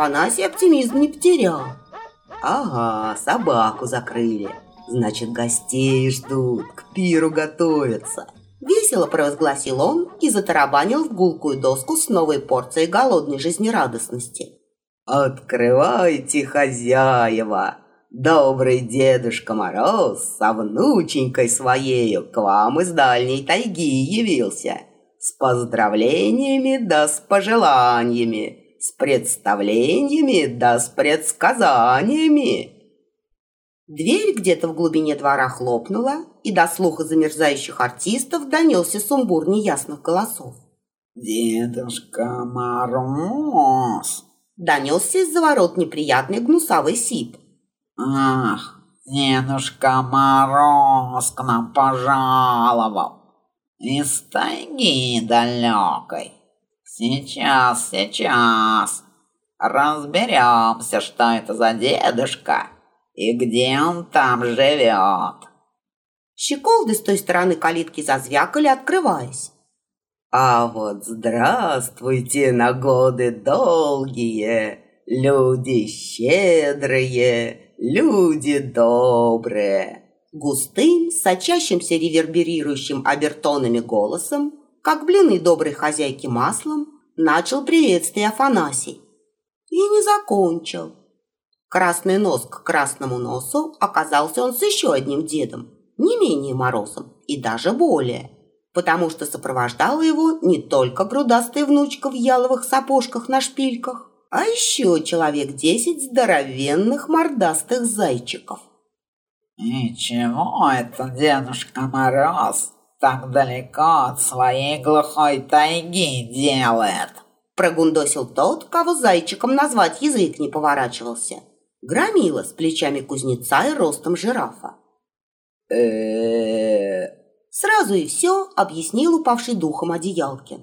Афанасий оптимизм не потерял. Ага, собаку закрыли. Значит, гостей ждут, к пиру готовятся. Весело провозгласил он и затарабанил в гулкую доску с новой порцией голодной жизнерадостности. «Открывайте, хозяева! Добрый дедушка Мороз со внученькой своею к вам из дальней тайги явился. С поздравлениями да с пожеланиями, с представлениями да с предсказаниями!» Дверь где-то в глубине двора хлопнула, и до слуха замерзающих артистов донесся сумбур неясных голосов. «Дедушка Мороз!» Донесся из-за ворот неприятный гнусавый сип. «Ах, Дедушка Мороз к нам пожаловал! Из тайги далекой! Сейчас, сейчас! Разберемся, что это за дедушка!» И где он там живет?» Щеколды с той стороны калитки зазвякали, открываясь. «А вот здравствуйте на годы долгие, люди щедрые, люди добрые!» Густым, сочащимся реверберирующим обертонами голосом, как блины доброй хозяйки маслом, начал приветствие Афанасий. И не закончил. Красный нос к красному носу оказался он с еще одним дедом, не менее морозом и даже более, потому что сопровождала его не только грудастая внучка в яловых сапожках на шпильках, а еще человек десять здоровенных мордастых зайчиков. «И чего это дедушка Мороз так далеко от своей глухой тайги делает?» Прогундосил тот, кого зайчиком назвать язык не поворачивался – Громила с плечами кузнеца и ростом жирафа. э Сразу и все объяснил упавший духом одеялкин.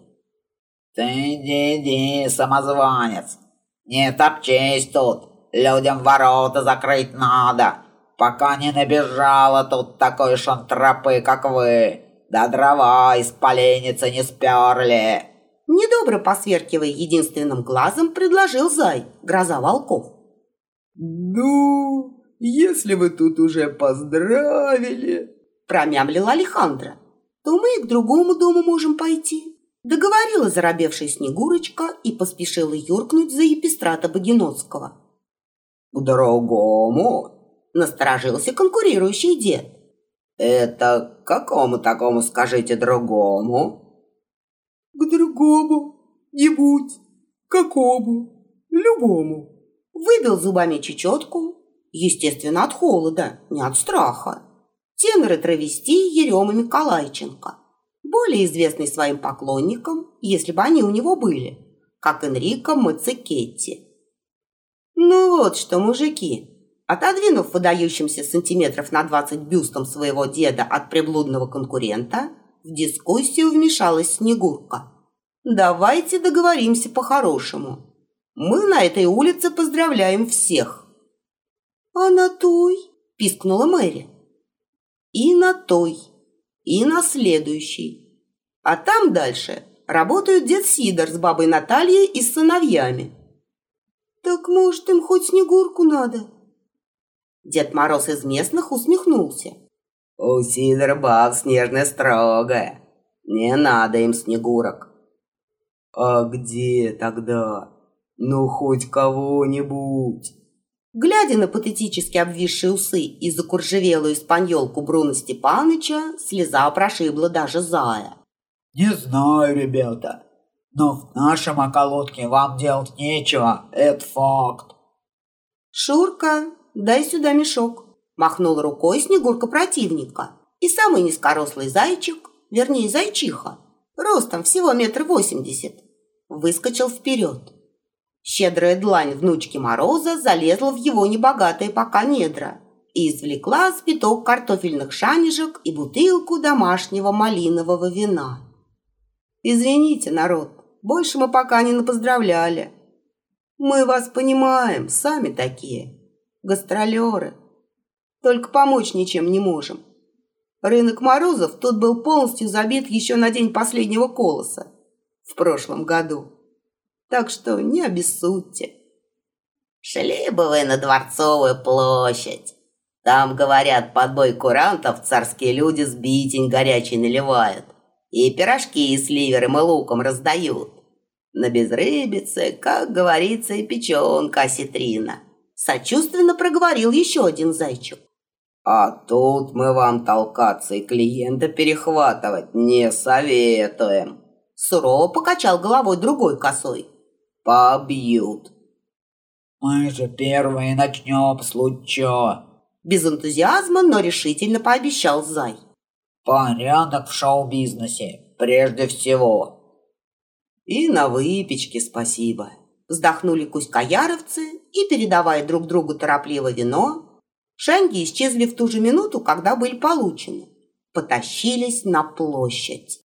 «Ты иди, самозванец! Не топчись тут! Людям ворота закрыть надо, пока не набежала тут такой шантропы, как вы! Да дрова из поленницы не сперли!» Недобро посверкивая единственным глазом, предложил Зай, гроза волков. «Ну, если вы тут уже поздравили...» Промямлила Алехандра. «То мы и к другому дому можем пойти». Договорила заробевшая Снегурочка и поспешила юркнуть за епистрата Богиноцкого. «К другому?» Насторожился конкурирующий дед. «Это какому такому скажите другому?» «К другому, не будь, какому, любому». Выбил зубами чечетку, естественно, от холода, не от страха. Теноры травести Ерема Миколайченко, более известный своим поклонникам, если бы они у него были, как Энрико Мацикетти. Ну вот что, мужики, отодвинув выдающимся сантиметров на 20 бюстом своего деда от приблудного конкурента, в дискуссию вмешалась Снегурка. Давайте договоримся по-хорошему. Мы на этой улице поздравляем всех. А на той, пискнула Мэри. И на той, и на следующей. А там дальше работают дед Сидор с бабой Натальей и с сыновьями. Так может им хоть Снегурку надо? Дед Мороз из местных усмехнулся. У Сидора баб снежная строгая. Не надо им Снегурок. А где тогда? Ну, хоть кого-нибудь. Глядя на патетически обвисшие усы и закуржевелую испаньолку Бруно Степаныча, слеза прошибла даже зая. «Не знаю, ребята, но в нашем околотке вам делать нечего, это факт». «Шурка, дай сюда мешок», – махнул рукой Снегурка противника. И самый низкорослый зайчик, вернее зайчиха, ростом всего метр восемьдесят, выскочил вперед. Щедрая длань внучки Мороза залезла в его небогатые пока недра и извлекла спиток картофельных шанежек и бутылку домашнего малинового вина. «Извините, народ, больше мы пока не напоздравляли. Мы вас понимаем, сами такие, гастролеры. Только помочь ничем не можем. Рынок Морозов тут был полностью забит еще на день последнего колоса в прошлом году». Так что не обессудьте. Шли бы вы на Дворцовую площадь. Там, говорят, под бой курантов царские люди сбитень горячий наливают. И пирожки с ливером и луком раздают. На безрыбице, как говорится, и печенка осетрина. Сочувственно проговорил еще один зайчик. А тут мы вам толкаться и клиента перехватывать не советуем. Сурово покачал головой другой косой. Побьют. Мы же первые начнем, случо. Без энтузиазма, но решительно пообещал Зай. Порядок в шоу-бизнесе, прежде всего. И на выпечке спасибо. Вздохнули кузькояровцы и, передавая друг другу торопливо вино, шанги исчезли в ту же минуту, когда были получены. Потащились на площадь.